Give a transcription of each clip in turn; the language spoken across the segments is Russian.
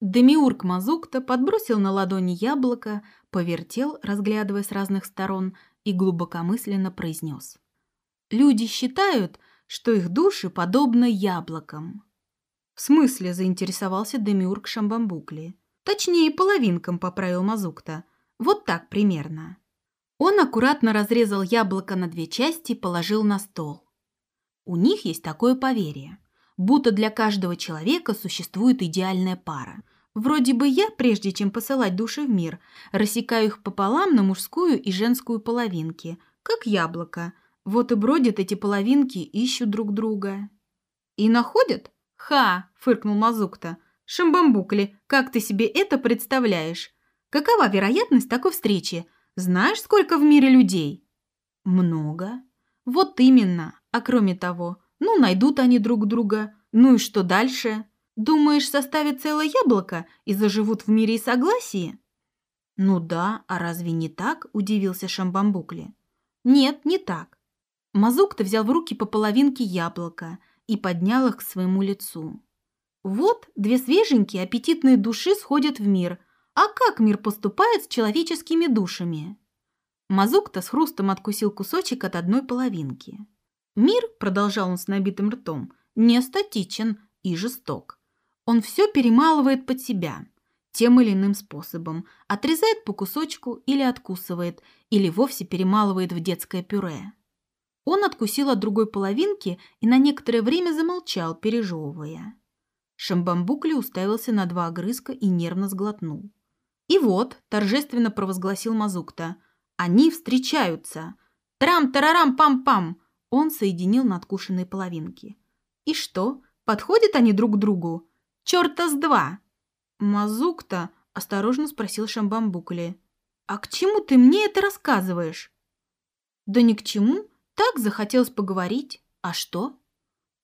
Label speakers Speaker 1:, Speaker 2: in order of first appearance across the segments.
Speaker 1: Демиург Мазукта подбросил на ладони яблоко, повертел, разглядывая с разных сторон, и глубокомысленно произнес. «Люди считают, что их души подобны яблокам». «В смысле?» – заинтересовался Демиург Шамбамбукли. «Точнее, половинкам», – поправил Мазукта. «Вот так примерно». Он аккуратно разрезал яблоко на две части и положил на стол. У них есть такое поверье, будто для каждого человека существует идеальная пара. Вроде бы я, прежде чем посылать души в мир, рассекаю их пополам на мужскую и женскую половинки, как яблоко. Вот и бродят эти половинки, ищут друг друга. И находят? Ха, фыркнул Мазукта. Шамбамбукли, как ты себе это представляешь? Какова вероятность такой встречи? Знаешь, сколько в мире людей? Много. Вот именно. А кроме того, ну, найдут они друг друга. Ну и что дальше? Думаешь, составят целое яблоко и заживут в мире и согласии? Ну да, а разве не так? Удивился Шамбамбукли. Нет, не так. Мазук-то взял в руки по половинке яблока и поднял их к своему лицу. Вот две свеженькие аппетитные души сходят в мир. А как мир поступает с человеческими душами? Мазук-то с хрустом откусил кусочек от одной половинки. Мир, продолжал он с набитым ртом, не статичен и жесток. Он все перемалывает под себя, тем или иным способом, отрезает по кусочку или откусывает, или вовсе перемалывает в детское пюре. Он откусил от другой половинки и на некоторое время замолчал, пережевывая. Шамбамбукли уставился на два огрызка и нервно сглотнул. И вот, торжественно провозгласил Мазукта, они встречаются. Трам-тарарам-пам-пам. Он соединил надкушенные половинки. «И что, подходят они друг к другу? Чёрта с два!» «Мазук-то?» – осторожно спросил Шамбамбукли. «А к чему ты мне это рассказываешь?» «Да ни к чему. Так захотелось поговорить. А что?»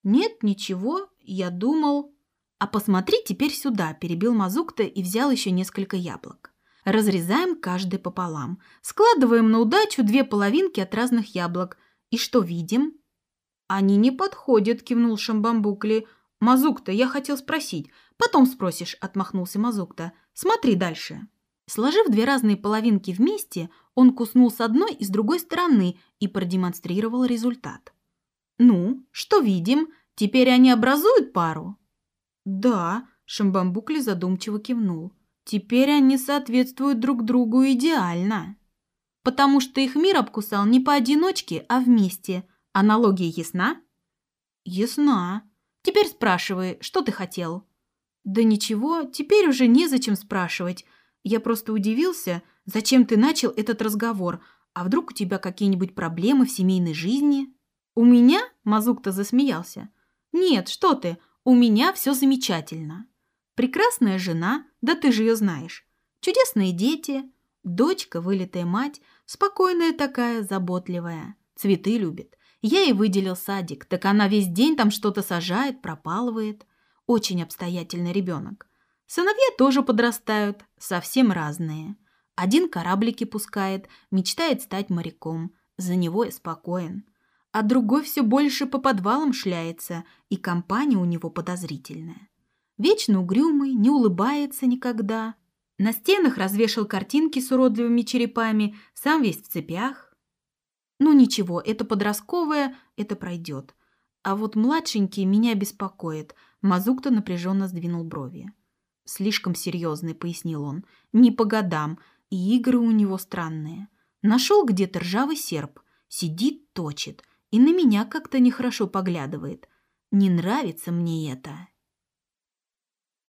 Speaker 1: «Нет, ничего. Я думал...» «А посмотри теперь сюда», – перебил Мазукта и взял еще несколько яблок. «Разрезаем каждый пополам. Складываем на удачу две половинки от разных яблок – И что видим? «Они не подходят», – кивнул Шамбамбукли. «Мазукта, я хотел спросить. Потом спросишь», – отмахнулся Мазукта. «Смотри дальше». Сложив две разные половинки вместе, он куснул с одной и с другой стороны и продемонстрировал результат. «Ну, что видим? Теперь они образуют пару?» «Да», – Шамбамбукли задумчиво кивнул. «Теперь они соответствуют друг другу идеально». потому что их мир обкусал не поодиночке, а вместе. Аналогия ясна? Ясна. Теперь спрашивай, что ты хотел? Да ничего, теперь уже незачем спрашивать. Я просто удивился, зачем ты начал этот разговор. А вдруг у тебя какие-нибудь проблемы в семейной жизни? У меня? Мазук-то засмеялся. Нет, что ты, у меня все замечательно. Прекрасная жена, да ты же ее знаешь. Чудесные дети – Дочка, вылитая мать, спокойная такая, заботливая, цветы любит. Я ей выделил садик, так она весь день там что-то сажает, пропалывает. Очень обстоятельный ребенок. Сыновья тоже подрастают, совсем разные. Один кораблики пускает, мечтает стать моряком. За него и спокоен. А другой все больше по подвалам шляется, и компания у него подозрительная. Вечно угрюмый, не улыбается никогда, На стенах развешал картинки с уродливыми черепами, сам весь в цепях. Ну ничего, это подростковое, это пройдет. А вот младшенький меня беспокоит. Мазук-то напряженно сдвинул брови. Слишком серьезный, пояснил он. Не по годам, и игры у него странные. Нашел где-то ржавый серп. Сидит, точит – и на меня как-то нехорошо поглядывает. Не нравится мне это.